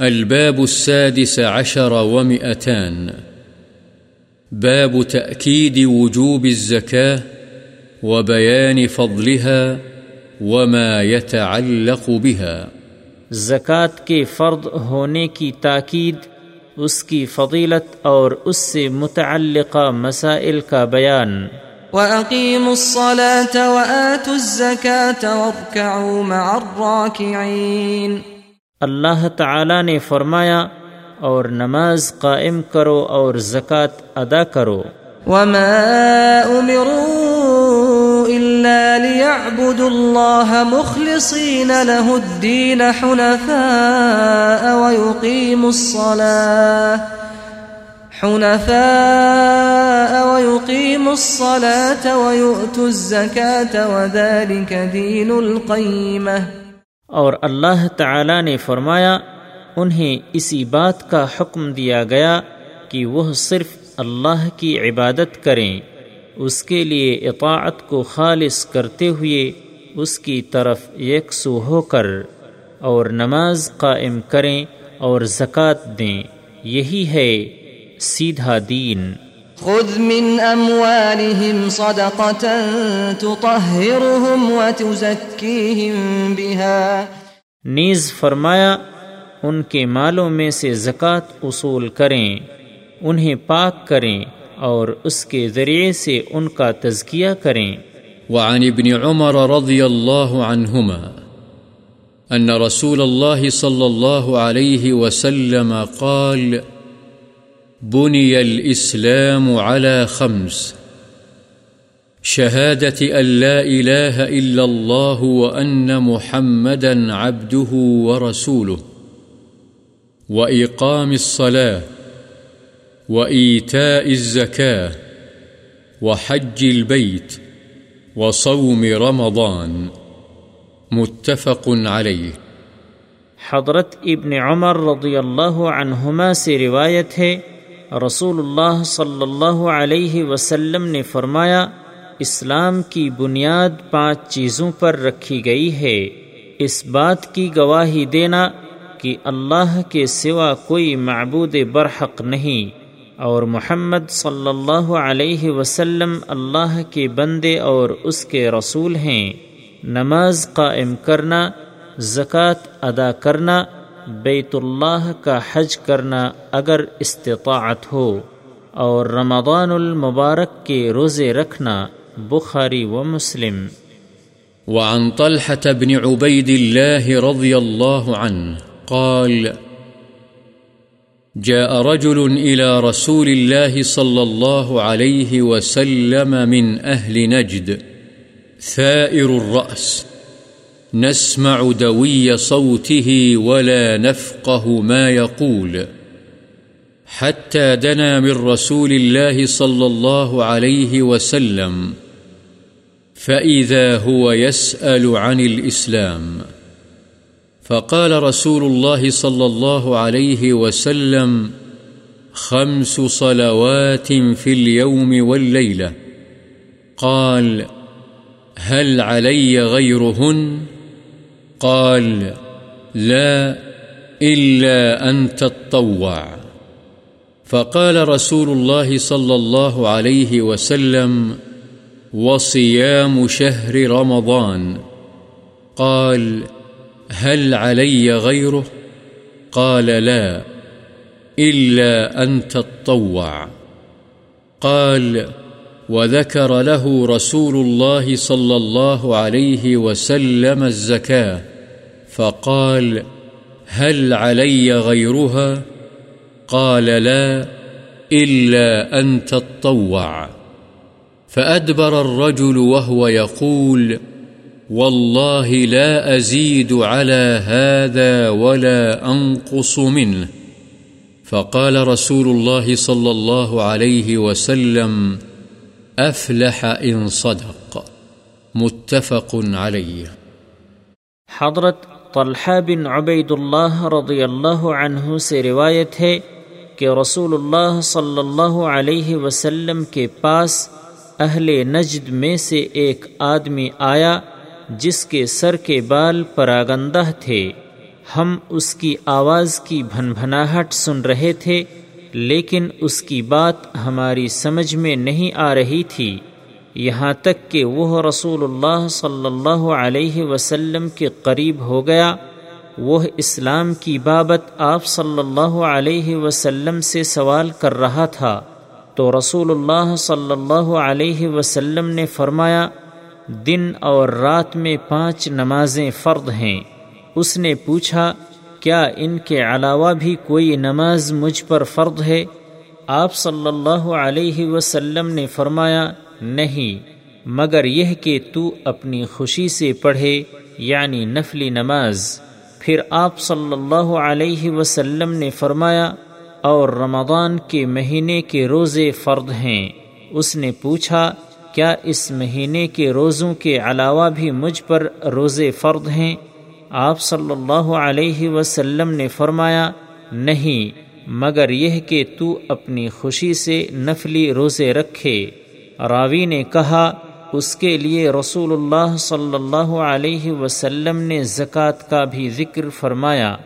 الباب السادس عشر ومئتان. باب تأكيد وجوب الزكاة وبيان فضلها وما يتعلق بها. زکوٰۃ کے فرد ہونے کی تاکید اس کی فضیلت اور اس سے متعلقہ مسائل کا بیان. وَأَقِيمُوا الصَّلَاةَ وَآتُوا الزَّكَاةَ وَارْكَعُوا مَعَ الرَّاكِعِينَ. اللہ تعالی نے فرمایا اور نماز قائم کرو اور زکوٰۃ ادا کرو۔ وما أمروا إلا ليعبدوا الله مخلصين له الدين حنفاء ويقيموا الصلاة حنفاء ويقيموا الصلاة ويؤتوا الزكاة وذلك دين القيمة۔ اور اللہ تعالی نے فرمایا، انہیں اسی بات کا حکم دیا گیا کہ وہ صرف اللہ کی عبادت کریں۔ اس کے لیے اطاعت کو خالص کرتے ہوئے اس کی طرف یکسو ہو کر اور نماز قائم کریں اور زکوٰۃ دیں۔ یہی ہے سیدھا دین۔ خذ من اموالهم صدقة تطهرهم وتزكيهم بها. نیز فرمایا ان کے مالوں میں سے زکوٰۃ اصول کریں انہیں پاک کریں اور اس کے ذریعے سے ان کا تزکیہ کریں۔ وعن ابن عمر رضی اللہ عنہما أن رسول الله صلى الله عليه وسلم قال بني الإسلام على خمس شهادة أن لا إله إلا الله وأن محمدا عبده ورسوله وإقام الصلاة وإيتاء الزكاة وحج البيت وصوم رمضان متفق عليه حضرت ابن عمر رضی اللہ عنہما سے روایت ہے رسول اللہ صلی اللہ علیہ وسلم نے فرمایا، اسلام کی بنیاد پانچ چیزوں پر رکھی گئی ہے۔ اس بات کی گواہی دینا کہ اللہ کے سوا کوئی معبود برحق نہیں اور محمد صلی اللہ علیہ وسلم اللہ کے بندے اور اس کے رسول ہیں۔ نماز قائم کرنا، زکوٰۃ ادا کرنا بیت اللہ کا حج کرنا اگر استطاعت ہو اور رمضان المبارک کے روزے رکھنا بخاری و مسلم۔ وعن طلحة بن عبيد الله رضي الله عنه قال، جاء رجل إلى رسول الله صلى الله عليه وسلم من أهل نجد، ثائر الرأس۔ نسمع دوي صوته ولا نفقه ما يقول. حتى دنا من رسول الله صلى الله عليه وسلم، فإذا هو يسأل عن الإسلام. فقال رسول الله صلى الله عليه وسلم، خمس صلوات في اليوم والليلة. قال، هل علي غيرهن؟ قال، لا إلا أن تطوع فقال رسول الله صلى الله عليه وسلم، وصيام شهر رمضان. قال، هل علي غيره؟ قال، لا إلا أن تطوع قال، وذكر له رسول الله صلى الله عليه وسلم الزكاة. فقال، هل علي غيرها؟ قال، لا، إلا أن تطوع. فأدبر الرجل وهو يقول، والله لا أزيد على هذا ولا أنقص منه. فقال رسول الله صلى الله عليه وسلم، أفلح إن صدق. متفق عليه. حضرت طلحہ بن عبید اللہ رضی اللہ عنہ سے روایت ہے کہ رسول اللہ صلی اللہ علیہ وسلم کے پاس اہل نجد میں سے ایک آدمی آیا جس کے سر کے بال پراگندہ تھے۔ ہم اس کی آواز کی بھن بھناہٹ سن رہے تھے، لیکن اس کی بات ہماری سمجھ میں نہیں آ رہی تھی۔ یہاں تک کہ وہ رسول اللہ صلی اللہ علیہ وسلم کے قریب ہو گیا۔ وہ اسلام کی بابت آپ صلی اللہ علیہ وسلم سے سوال کر رہا تھا۔ تو رسول اللہ صلی اللہ علیہ وسلم نے فرمایا، دن اور رات میں پانچ نمازیں فرد ہیں۔ اس نے پوچھا، کیا ان کے علاوہ بھی کوئی نماز مجھ پر فرد ہے؟ آپ صلی اللہ علیہ وسلم نے فرمایا نہیں، مگر یہ کہ تو اپنی خوشی سے پڑھے یعنی نفلی نماز۔ پھر آپ صلی اللہ علیہ وسلم نے فرمایا، اور رمضان کے مہینے کے روزے فرد ہیں۔ اس نے پوچھا، کیا اس مہینے کے روزوں کے علاوہ بھی مجھ پر روزے فرد ہیں؟ آپ صلی اللہ علیہ وسلم نے فرمایا، نہیں، مگر یہ کہ تو اپنی خوشی سے نفلی روزے رکھے۔ راوی نے کہا، اس کے لیے رسول اللہ صلی اللہ علیہ وسلم نے زکوٰۃ کا بھی ذکر فرمایا۔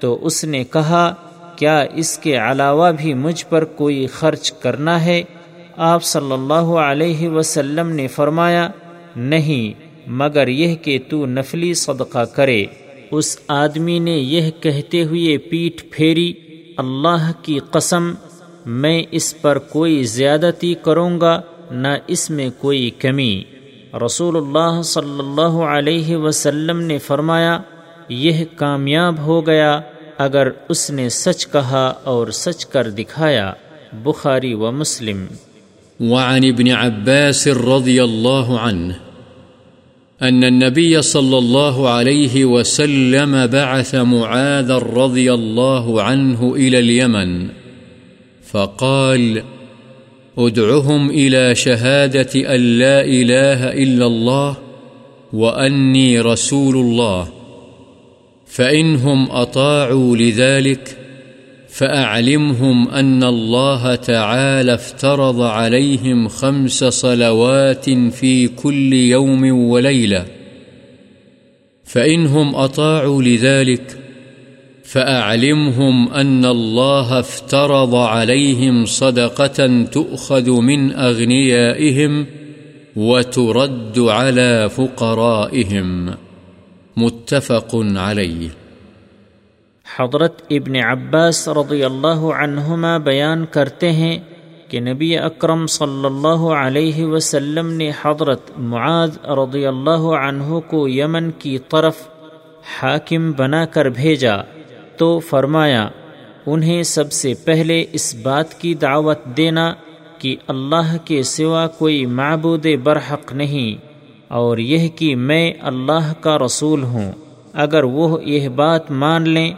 تو اس نے کہا، کیا اس کے علاوہ بھی مجھ پر کوئی خرچ کرنا ہے؟ آپ صلی اللہ علیہ وسلم نے فرمایا، نہیں، مگر یہ کہ تو نفلی صدقہ کرے۔ اس آدمی نے یہ کہتے ہوئے پیٹھ پھیری، اللہ کی قسم، میں اس پر کوئی زیادتی کروں گا۔ نہ اس میں کوئی کمی۔ رسول اللہ صلی اللہ علیہ وسلم نے فرمایا، یہ کامیاب ہو گیا اگر اس نے سچ کہا اور سچ کر دکھایا۔ بخاری و مسلم۔ وعن ابن عباس رضي الله عنه أن النبي صلى الله عليه وسلم بعث معاذ رضي الله عنه إلى اليمن فقال فقال ادعهم إلى شهادة أن لا إله إلا الله وأني رسول الله. فإنهم أطاعوا لذلك، فأعلمهم أن الله تعالى افترض عليهم خمس صلوات في كل يوم وليلة. فإنهم أطاعوا لذلك فأعلمهم أن الله افترض عليهم صدقة تؤخذ من أغنيائهم وترد على فقرائهم متفق عليه حضرت ابن عباس رضی اللہ عنہما بیان کرتے ہیں کہ نبی اکرم صلی اللہ علیہ وسلم نے حضرت معاذ رضی اللہ عنہ کو یمن کی طرف حاکم بنا کر بھیجا۔ تو فرمایا، انہیں سب سے پہلے اس بات کی دعوت دینا کہ اللہ کے سوا کوئی معبود برحق نہیں، اور یہ کہ میں اللہ کا رسول ہوں۔ اگر وہ یہ بات مان لیں،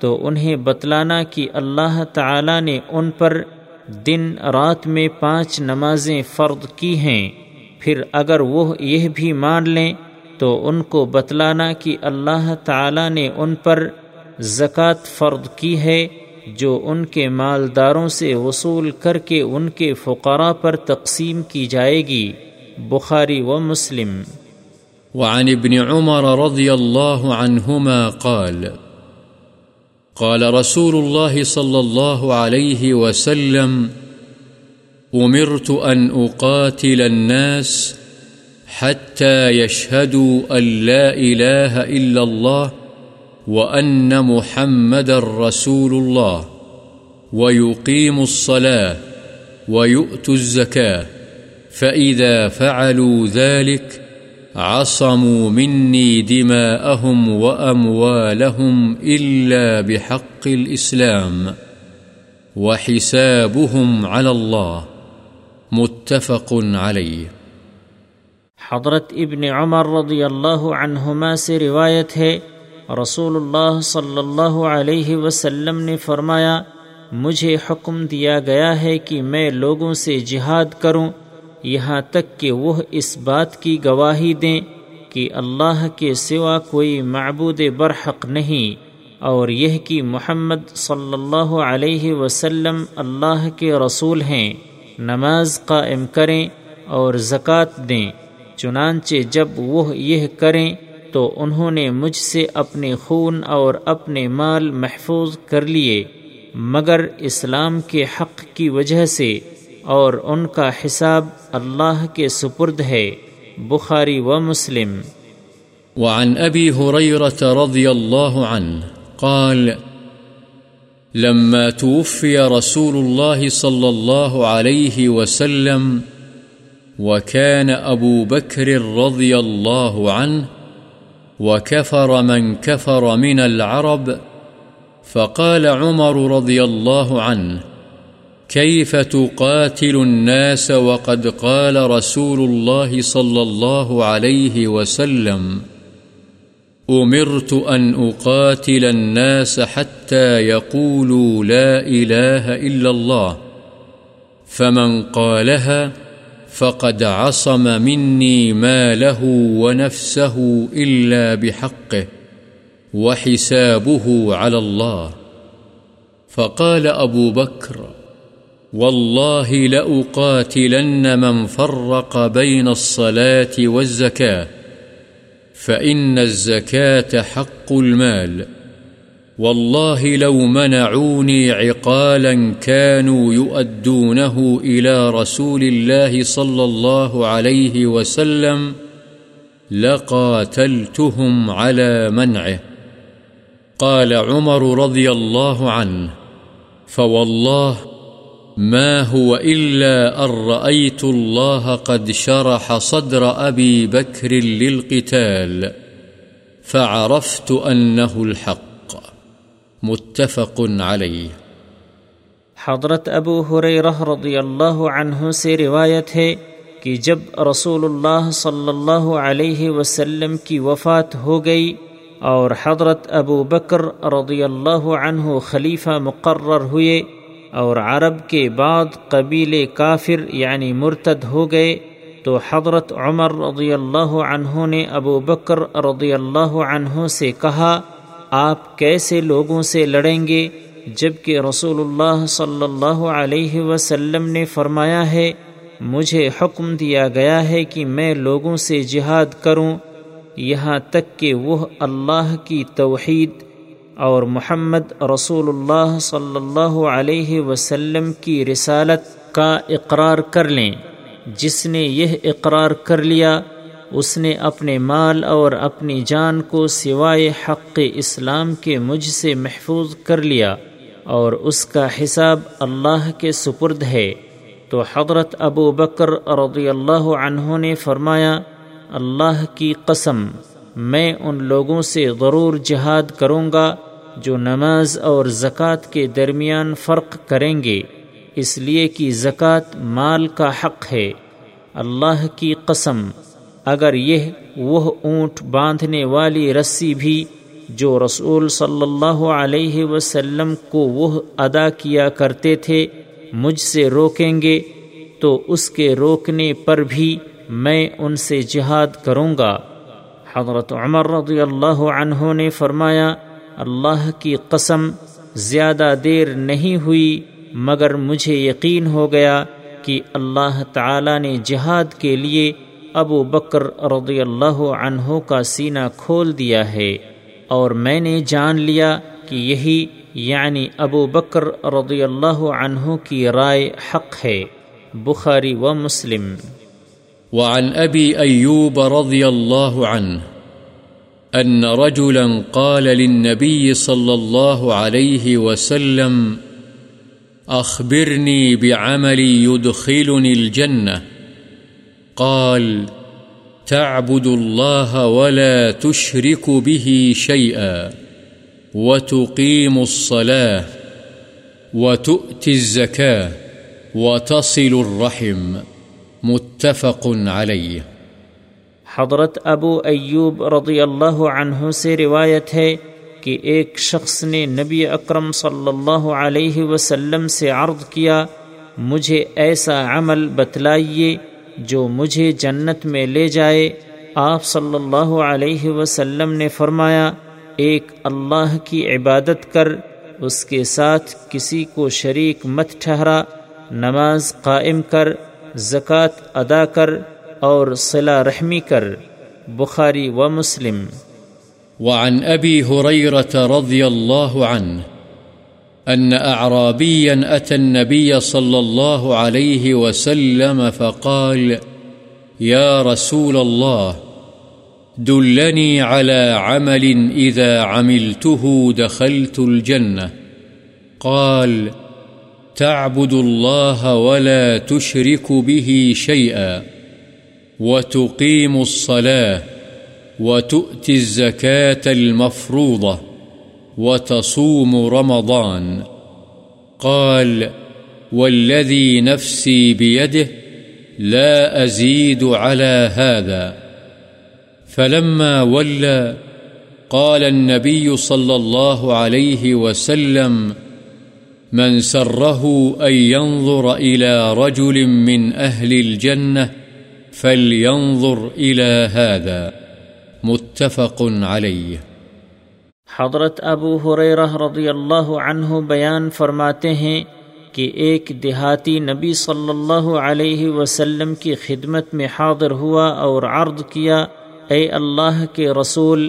تو انہیں بتلانا کہ اللہ تعالی نے ان پر دن رات میں پانچ نمازیں فرد کی ہیں۔ پھر اگر وہ یہ بھی مان لیں، تو ان کو بتلانا کہ اللہ تعالی نے ان پر زکوٰۃ فرد کی ہے جو ان کے مالداروں سے وصول کر کے ان کے فقراء پر تقسیم کی جائے گی۔ بخاری و مسلم۔ وعن ابن عمر رضی اللہ عنہما قال قال رسول الله صلى الله عليه وسلم، أمرت أن أقاتل الناس حتى يشهدوا أن لا إله إلا الله وأن محمد رسول الله ويقيموا الصلاة ويؤتوا الزكاة فإذا فعلوا ذلك عصموا مني دماءهم وأموالهم إلا بحق الإسلام وحسابهم على الله متفق عليه حضرت ابن عمر رضی اللہ عنہما سے روایت ہے رسول اللہ صلی اللہ علیہ وسلم نے فرمایا، مجھے حکم دیا گیا ہے کہ میں لوگوں سے جہاد کروں، یہاں تک کہ وہ اس بات کی گواہی دیں کہ اللہ کے سوا کوئی معبود برحق نہیں، اور یہ کہ محمد صلی اللہ علیہ وسلم اللہ کے رسول ہیں۔ نماز قائم کریں اور زکوٰۃ دیں، چنانچہ جب وہ یہ کریں تو انہوں نے مجھ سے اپنے خون اور اپنے مال محفوظ کر لیے، مگر اسلام کے حق کی وجہ سے اور ان کا حساب اللہ کے سپرد ہے۔ بخاری و مسلم۔ وعن أبي هريرة رضي الله عنه قال، لما توفي رسول الله صلى الله عليه وسلم وكان أبو بكر رضي الله عنه وكفر من كفر من العرب فقال عمر رضي الله عنه، كيف تقاتل الناس وقد قال رسول الله صلى الله عليه وسلم؟ أمرت أن أقاتل الناس حتى يقولوا لا إله إلا الله، فمن قالها فقد عصم مني ما له ونفسه إلا بحقه وحسابه على الله فقال أبو بكر والله لأقاتلن من فرق بين الصلاة والزكاة فإن الزكاة حق المال والله لو منعوني عقالا كانوا يؤدونه إلى رسول الله صلى الله عليه وسلم لقاتلتهم على منعه. قال عمر رضي الله عنه، فوالله ما هو إلا أن رأيت الله قد شرح صدر أبي بكر للقتال، فعرفت أنه الحق. متفق عليه حضرت ابو حریرہ رضی اللہ عنہ سے روایت ہے کہ جب رسول اللہ صلی اللہ علیہ وسلم کی وفات ہو گئی اور حضرت ابو بکر رضی اللہ عنہ خلیفہ مقرر ہوئے اور عرب کے بعد قبیل کافر یعنی مرتد ہو گئے، تو حضرت عمر رضی اللہ عنہ نے ابو بکر رضی اللہ عنہ سے کہا آپ کیسے لوگوں سے لڑیں گے؟ جبکہ رسول اللہ صلی اللہ علیہ وسلم نے فرمایا ہے، مجھے حکم دیا گیا ہے کہ میں لوگوں سے جہاد کروں۔ یہاں تک کہ وہ اللہ کی توحید اور محمد رسول اللہ صلی اللہ علیہ وسلم کی رسالت کا اقرار کر لیں۔ جس نے یہ اقرار کر لیا اس نے اپنے مال اور اپنی جان کو سوائے حق اسلام کے مجھ سے محفوظ کر لیا اور اس کا حساب اللہ کے سپرد ہے۔ تو حضرت ابو بکر رضی اللہ عنہ نے فرمایا، اللہ کی قسم، میں ان لوگوں سے ضرور جہاد کروں گا جو نماز اور زکوٰۃ کے درمیان فرق کریں گے، اس لیے کہ زکوٰۃ مال کا حق ہے۔ اللہ کی قسم اگر یہ وہ اونٹ باندھنے والی رسی بھی جو رسول صلی اللہ علیہ وسلم کو وہ ادا کیا کرتے تھے، مجھ سے روکیں گے، تو اس کے روکنے پر بھی میں ان سے جہاد کروں گا۔ حضرت عمر رضی اللہ عنہ نے فرمایا، اللہ کی قسم، زیادہ دیر نہیں ہوئی، مگر مجھے یقین ہو گیا کہ اللہ تعالی نے جہاد کے لیے ابو بکر رضی اللہ عنہ کا سینہ کھول دیا ہے اور میں نے جان لیا کہ یہی یعنی ابو بکر رضی اللہ عنہ کی رائے حق ہے، بخاری و مسلم۔ وعن أبي أيوب رضي الله عنه أن رجلا قال للنبي صلى الله عليه وسلم أخبرني بعمل يدخلني الجنة قال، تعبد الله ولا تشرك به شيئا، وتقيم الصلاة، وتؤتي الزكاة، وتصل الرحم، متفق علیہ حضرت ابو ایوب رضی اللہ عنہ سے روایت ہے کہ ایک شخص نے نبی اکرم صلی اللہ علیہ وسلم سے عرض کیا، مجھے ایسا عمل بتلائیے جو مجھے جنت میں لے جائے، آپ صلی اللہ علیہ وسلم نے فرمایا، ایک اللہ کی عبادت کر، اس کے ساتھ کسی کو شریک مت ٹھہرا، نماز قائم کر، زکوٰۃ ادا کر اور صلہ رحمی کر۔ بخاری و مسلم۔ وعن أبي هريرة رضي الله عنه أن أعرابيا أتى النبي صلى الله عليه وسلم فقال، يا رسول الله، دلني على عمل إذا عملته دخلت الجنة. قال، تعبد الله ولا تشرك به شيئا، وتقيم الصلاة، وتؤتي الزكاة المفروضة. وتصوم رمضان. قال والذي نفسي بيده لا أزيد على هذا. فلما ولى، قال النبي صلى الله عليه وسلم من سره أن ينظر إلى رجل من أهل الجنة فلينظر إلى هذا. متفق عليه. حضرت ابو حریرہ رضی اللہ عنہ بیان فرماتے ہیں کہ ایک دیہاتی نبی صلی اللہ علیہ وسلم کی خدمت میں حاضر ہوا اور عرض کیا، اے اللہ کے رسول،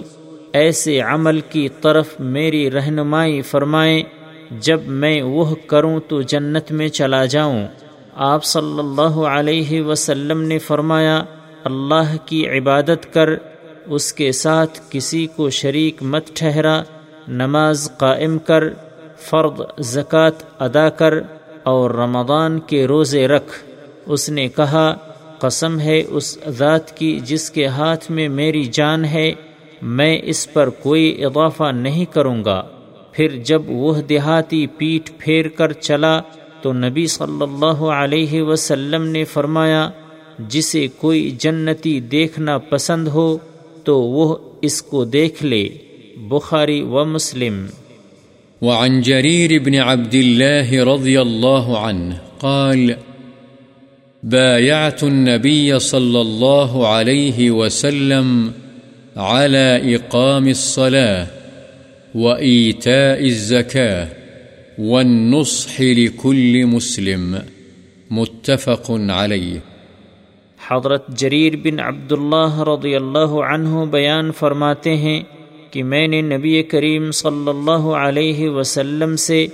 ایسے عمل کی طرف میری رہنمائی فرمائیں، جب میں وہ کروں تو جنت میں چلا جاؤں۔ آپ صلی اللہ علیہ وسلم نے فرمایا، اللہ کی عبادت کر اس کے ساتھ کسی کو شریک مت ٹھہرا، نماز قائم کر فرد زکوٰۃ ادا کر اور رمضان کے روزے رکھ۔ اس نے کہا، قسم ہے اس ذات کی جس کے ہاتھ میں میری جان ہے، میں اس پر کوئی اضافہ نہیں کروں گا۔ پھر جب وہ دیہاتی پیٹ پھیر کر چلا تو نبی صلی اللہ علیہ وسلم نے فرمایا، جسے کوئی جنتی دیکھنا پسند ہو تو وہ اس کو دیکھ لے، بخاری و مسلم۔ وعن جرير بن عبد الله رضي الله عنه قال، بايعت النبي صلى الله عليه وسلم على إقام الصلاة وإيتاء الزكاة والنصح لكل مسلم، متفق عليه۔ حضرت جریر بن عبداللہ رضی اللہ عنہ بیان فرماتے ہیں کہ میں نے نبی کریم صلی اللہ علیہ وسلم سے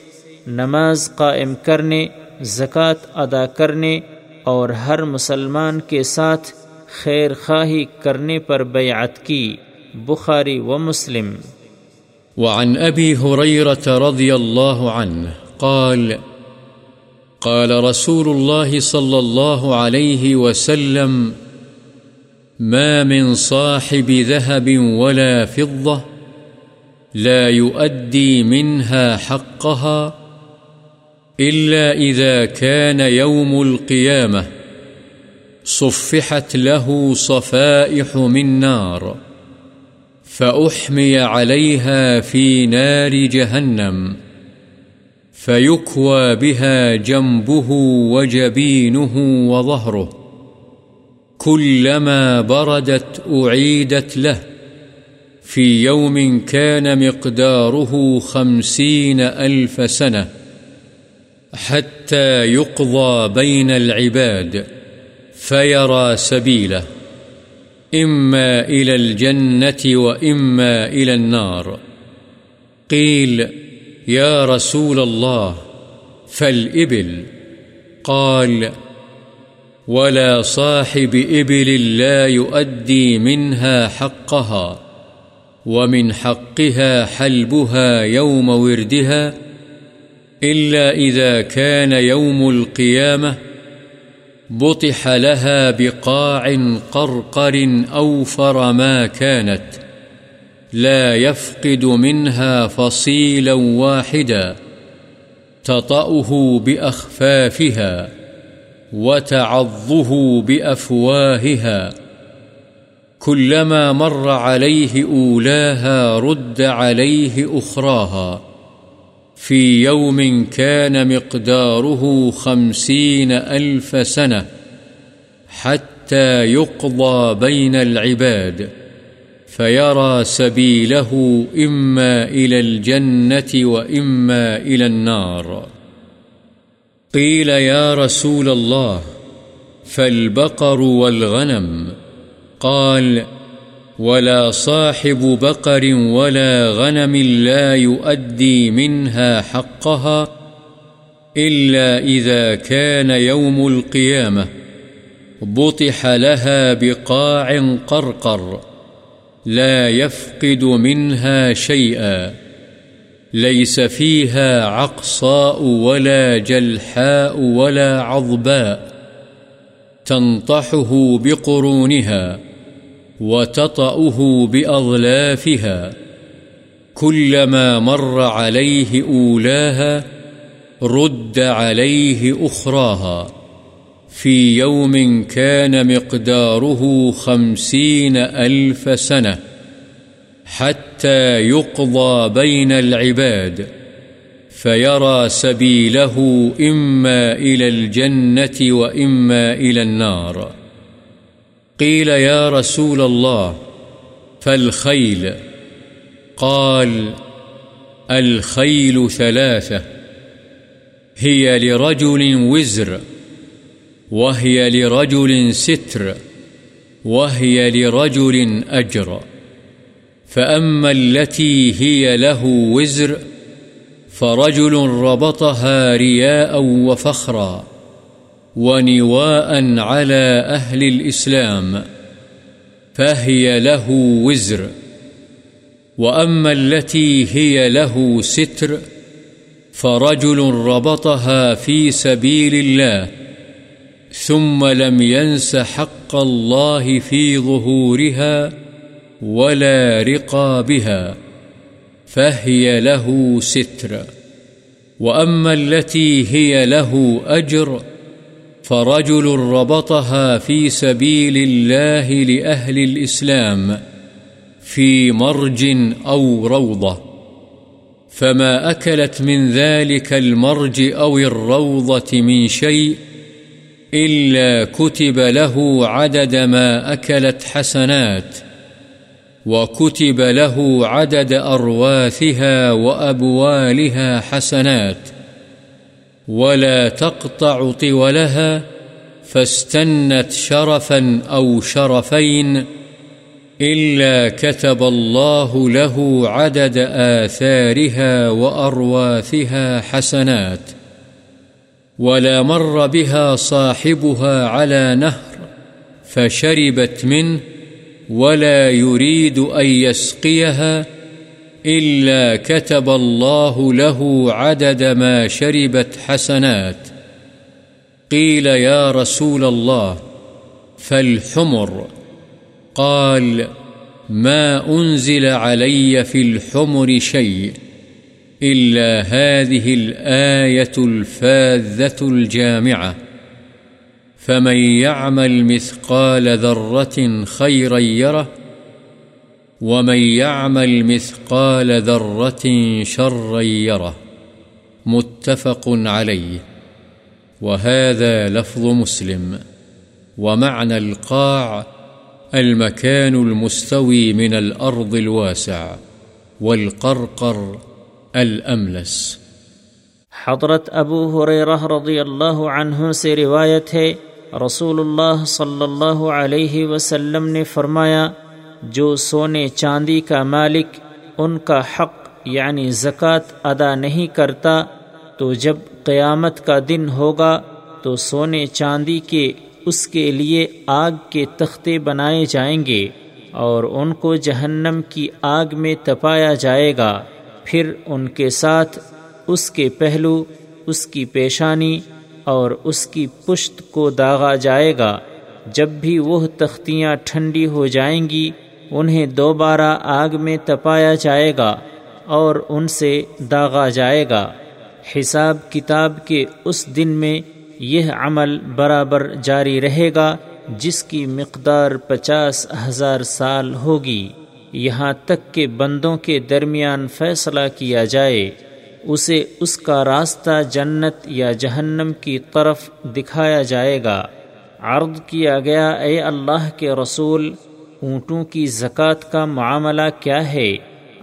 نماز قائم کرنے، زکوٰۃ ادا کرنے اور ہر مسلمان کے ساتھ خیر خواہی کرنے پر بیعت کی، بخاری و مسلم۔ وعن رضی اللہ عنہ قال قال رسول الله صلى الله عليه وسلم، ما من صاحب ذهب ولا فضة، لا يؤدي منها حقها إلا إذا كان يوم القيامة، صفحت له صفائح من نار، فأحمي عليها في نار جهنم. فيكوى بها جنبه وجبينه وظهره كلما بردت أعيدت له في يوم كان مقداره خمسين ألف سنة حتى يقضى بين العباد فيرى سبيله إما إلى الجنة وإما إلى النار قيل يا رسول الله فالإبل قال، ولا صاحب إبل لا يؤدي منها حقها، ومن حقها حلبها يوم وردها، إلا إذا كان يوم القيامة، بطح لها بقاع قرقر أوفر ما كانت۔ لا يفقد منها فصيلا واحدا تطأه بأخفافها وتعضه بأفواهها كلما مر عليه أولاها رد عليه أخراها في يوم كان مقداره خمسين ألف سنة حتى يقضى بين العباد فيرى سبيله إما إلى الجنة وإما إلى النار. قيل يا رسول الله، فالبقر والغنم. قال، ولا صاحب بقر ولا غنم لا يؤدي منها حقها إلا إذا كان يوم القيامة. بطح لها بقاع قرقر. لا يفقد منها شيئا ليس فيها عقصاء ولا جلحاء ولا عضباء تنطحه بقرونها وتطأه بأظلافها كلما مر عليه أولاها رد عليه أخراها في يوم كان مقداره خمسين ألف سنة حتى يقضى بين العباد فيرى سبيله إما إلى الجنة وإما إلى النار. قيل يا رسول الله فالخيل قال الخيل ثلاثة هي لرجل وزر. وهي لرجل ستر وهي لرجل أجر فأما التي هي له وزر فرجل ربطها رياء وفخرا ونواء على أهل الإسلام فهي له وزر وأما التي هي له ستر فرجل ربطها في سبيل الله ثم لم ينس حق الله في ظهورها ولا رقابها، فهي له ستر. وأما التي هي له أجر، فرجل ربطها في سبيل الله لأهل الإسلام في مرج أو روضة. فما أكلت من ذلك المرج أو الروضة من شيء إلا كتب له عدد ما أكلت حسنات، وكتب له عدد أرواثها وأبوالها حسنات، ولا تقطع طولها، فاستنت شرفا أو شرفين، إلا كتب الله له عدد آثارها وأرواثها حسنات. ولا مر بها صاحبها على نهر فشربت منه ولا يريد أن يسقيها إلا كتب الله له عدد ما شربت حسنات. قيل يا رسول الله، فالحمر. قال، ما أنزل علي في الحمر شيء. إلا هذه الآية الفاذة الجامعة. فمن يعمل مثقال ذرة خيرا يره، ومن يعمل مثقال ذرة شرا يره. متفق عليه. وهذا لفظ مسلم. ومعنى القاع المكان المستوي من الأرض الواسع والقرقر الأملس حضرت ابو حریرہ رضی اللہ عنہ سے روایت ہے رسول اللہ صلی اللہ علیہ وسلم نے فرمایا، جو سونے چاندی کا مالک ان کا حق یعنی زکوٰۃ ادا نہیں کرتا، تو جب قیامت کا دن ہوگا، تو سونے چاندی کے اس کے لیے آگ کے تختے بنائے جائیں گے اور ان کو جہنم کی آگ میں تپایا جائے گا۔ پھر ان کے ساتھ اس کے پہلو، اس کی پیشانی اور اس کی پشت کو داغا جائے گا۔ جب بھی وہ تختیاں ٹھنڈی ہو جائیں گی، انہیں دوبارہ آگ میں تپایا جائے گا اور ان سے داغا جائے گا۔ حساب کتاب کے اس دن میں یہ عمل برابر جاری رہے گا، جس کی مقدار پچاس ہزار سال ہوگی۔ یہاں تک کہ بندوں کے درمیان فیصلہ کیا جائے، اسے اس کا راستہ جنت یا جہنم کی طرف دکھایا جائے گا۔ عرض کیا گیا، اے اللہ کے رسول، اونٹوں کی زکوٰۃ کا معاملہ کیا ہے؟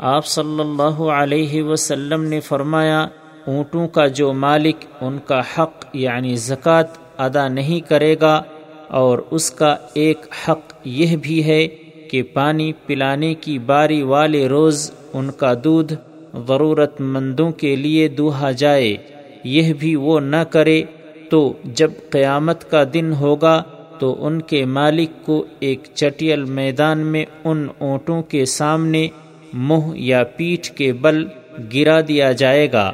آپ صلی اللہ علیہ وسلم نے فرمایا، اونٹوں کا جو مالک ان کا حق یعنی زکوٰۃ ادا نہیں کرے گا، اور اس کا ایک حق یہ بھی ہے کہ پانی پلانے کی باری والے روز ان کا دودھ ضرورت مندوں کے لیے دوہا جائے۔ یہ بھی وہ نہ کرے تو جب قیامت کا دن ہوگا تو ان کے مالک کو ایک چٹیل میدان میں ان اونٹوں کے سامنے منہ یا پیٹھ کے بل گرا دیا جائے گا۔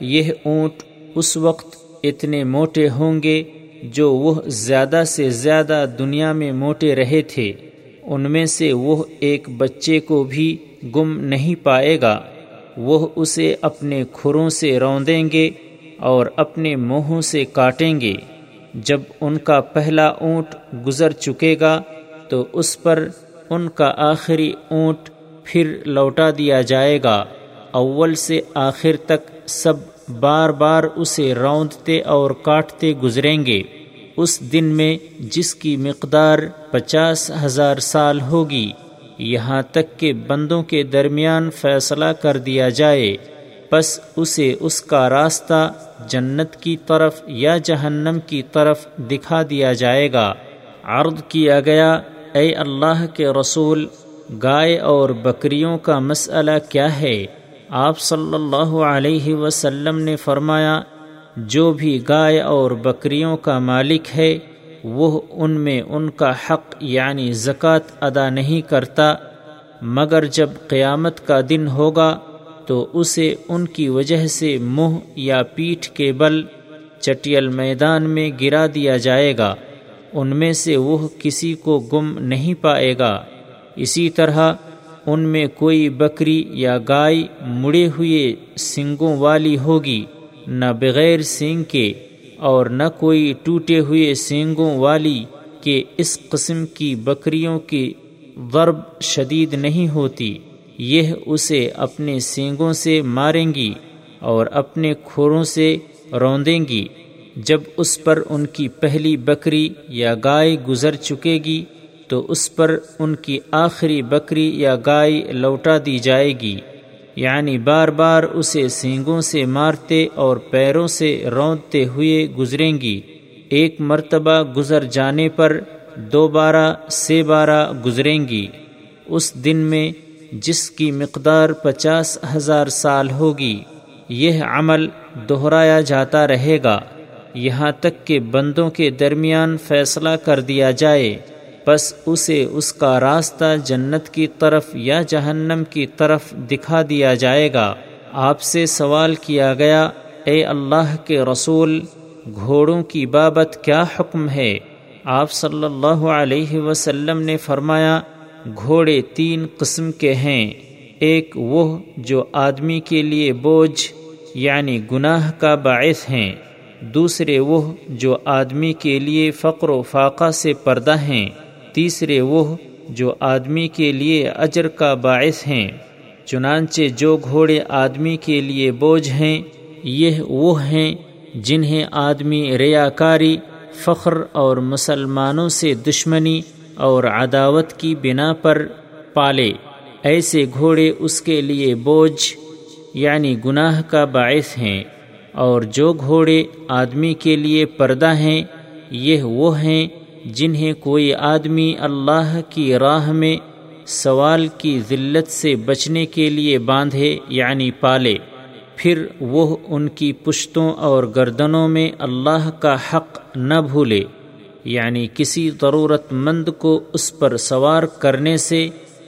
یہ اونٹ اس وقت اتنے موٹے ہوں گے جو وہ زیادہ سے زیادہ دنیا میں موٹے رہے تھے۔ ان میں سے وہ ایک بچے کو بھی گم نہیں پائے گا۔ وہ اسے اپنے کھروں سے روندیں گے اور اپنے منہوں سے کاٹیں گے۔ جب ان کا پہلا اونٹ گزر چکے گا، تو اس پر ان کا آخری اونٹ پھر لوٹا دیا جائے گا۔ اول سے آخر تک سب بار بار اسے روندتے اور کاٹتے گزریں گے۔ اس دن میں جس کی مقدار پچاس ہزار سال ہوگی، یہاں تک کہ بندوں کے درمیان فیصلہ کر دیا جائے۔ بس اسے اس کا راستہ جنت کی طرف یا جہنم کی طرف دکھا دیا جائے گا۔ عرض کیا گیا، اے اللہ کے رسول، گائے اور بکریوں کا مسئلہ کیا ہے؟ آپ صلی اللہ علیہ وسلم نے فرمایا جو بھی گائے اور بکریوں کا مالک ہے، وہ ان میں ان کا حق یعنی زکوٰۃ ادا نہیں کرتا، مگر جب قیامت کا دن ہوگا تو اسے ان کی وجہ سے منہ یا پیٹھ کے بل چٹیل میدان میں گرا دیا جائے گا، ان میں سے وہ کسی کو گم نہیں پائے گا۔ اسی طرح ان میں کوئی بکری یا گائے مڑے ہوئے سنگوں والی ہوگی۔ نہ بغیر سینگ کے اور نہ کوئی ٹوٹے ہوئے سینگوں والی کہ اس قسم کی بکریوں کی ضرب شدید نہیں ہوتی، یہ اسے اپنے سینگوں سے ماریں گی اور اپنے کھوروں سے روندیں گی۔ جب اس پر ان کی پہلی بکری یا گائے گزر چکے گی، تو اس پر ان کی آخری بکری یا گائے لوٹا دی جائے گی۔ یعنی بار بار اسے سینگوں سے مارتے اور پیروں سے روندتے ہوئے گزریں گی۔ ایک مرتبہ گزر جانے پر دوبارہ سے بارہ گزریں گی۔ اس دن میں جس کی مقدار پچاس ہزار سال ہوگی، یہ عمل دہرایا جاتا رہے گا۔ یہاں تک کہ بندوں کے درمیان فیصلہ کر دیا جائے۔ بس اسے اس کا راستہ جنت کی طرف یا جہنم کی طرف دکھا دیا جائے گا۔ آپ سے سوال کیا گیا، اے اللہ کے رسول، گھوڑوں کی بابت کیا حکم ہے؟ آپ صلی اللہ علیہ وسلم نے فرمایا، گھوڑے تین قسم کے ہیں۔ ایک وہ جو آدمی کے لیے بوجھ یعنی گناہ کا باعث ہیں۔ دوسرے وہ جو آدمی کے لیے فقر و فاقہ سے پردہ ہیں۔ تیسرے وہ جو آدمی کے لیے اجر کا باعث ہیں، چنانچہ جو گھوڑے آدمی کے لیے بوجھ ہیں، یہ وہ ہیں جنہیں آدمی ریاکاری، فخر اور مسلمانوں سے دشمنی اور عداوت کی بنا پر پالے۔ ایسے گھوڑے اس کے لیے بوجھ یعنی گناہ کا باعث ہیں۔ اور جو گھوڑے آدمی کے لیے پردہ ہیں، یہ وہ ہیں جنہیں کوئی آدمی اللہ کی راہ میں سوال کی ذلت سے بچنے کے لیے باندھے یعنی پالے، پھر وہ ان کی پشتوں اور گردنوں میں اللہ کا حق نہ بھولے یعنی کسی ضرورت مند کو اس پر سوار کرنے سے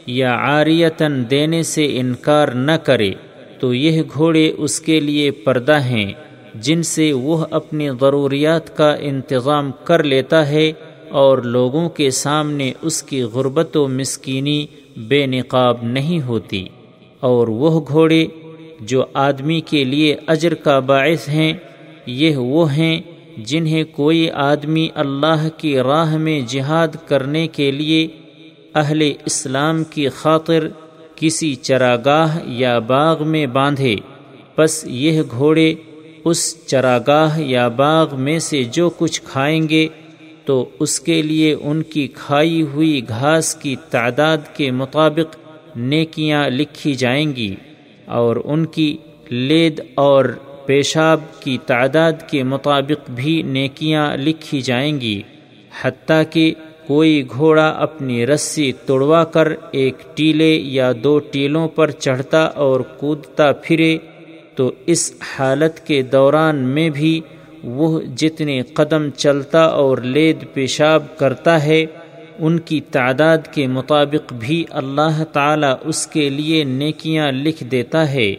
یا عاریتاً دینے سے انکار نہ کرے، تو یہ گھوڑے اس کے لیے پردہ ہیں، جن سے وہ اپنی ضروریات کا انتظام کر لیتا ہے اور لوگوں کے سامنے اس کی غربت و مسکینی بے نقاب نہیں ہوتی اور وہ گھوڑے جو آدمی کے لیے اجر کا باعث ہیں، یہ وہ ہیں جنہیں کوئی آدمی اللہ کی راہ میں جہاد کرنے کے لیے اہل اسلام کی خاطر کسی چراگاہ یا باغ میں باندھے۔ بس یہ گھوڑے اس چراگاہ یا باغ میں سے جو کچھ کھائیں گے تو اس کے لیے ان کی کھائی ہوئی گھاس کی تعداد کے مطابق نیکیاں لکھی جائیں گی اور ان کی لید اور پیشاب کی تعداد کے مطابق بھی نیکیاں لکھی جائیں گی، حتیٰ کہ کوئی گھوڑا اپنی رسی توڑوا کر ایک ٹیلے یا دو ٹیلوں پر چڑھتا اور کودتا پھرے تو اس حالت کے دوران میں بھی وہ جتنے قدم چلتا اور لید پیشاب کرتا ہے، ان کی تعداد کے مطابق بھی اللہ تعالی اس کے لیے نیکیاں لکھ دیتا ہے۔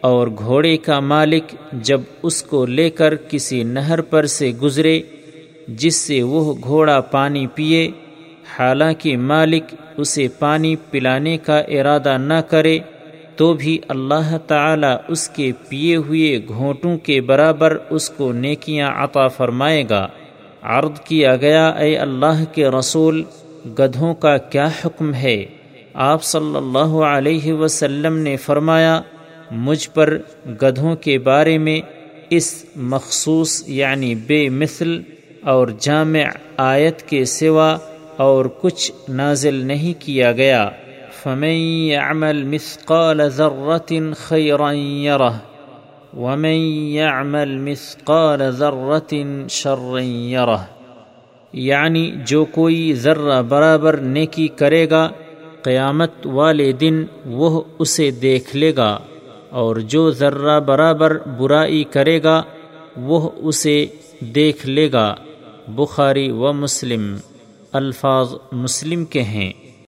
اور گھوڑے کا مالک جب اس کو لے کر کسی نہر پر سے گزرے، جس سے وہ گھوڑا پانی پیے، حالانکہ مالک اسے پانی پلانے کا ارادہ نہ کرے تو بھی اللہ تعالی اس کے پیے ہوئے گھونٹوں کے برابر اس کو نیکیاں عطا فرمائے گا۔ عرض کیا گیا، اے اللہ کے رسول، گدھوں کا کیا حکم ہے؟ آپ صلی اللہ علیہ وسلم نے فرمایا، مجھ پر گدھوں کے بارے میں اس مخصوص یعنی بے مثل اور جامع آیت کے سوا اور کچھ نازل نہیں کیا گیا۔ فمن يعمل مثقال ذرة خيرا يره ومن يعمل مثقال ذرة شرا يره یعنی جو کوئی ذرہ برابر نیکی کرے گا، قیامت والے دن وہ اسے دیکھ لے گا، اور جو ذرہ برابر برائی کرے گا، وہ اسے دیکھ لے گا۔ بخاری و مسلم، الفاظ مسلم کے ہیں۔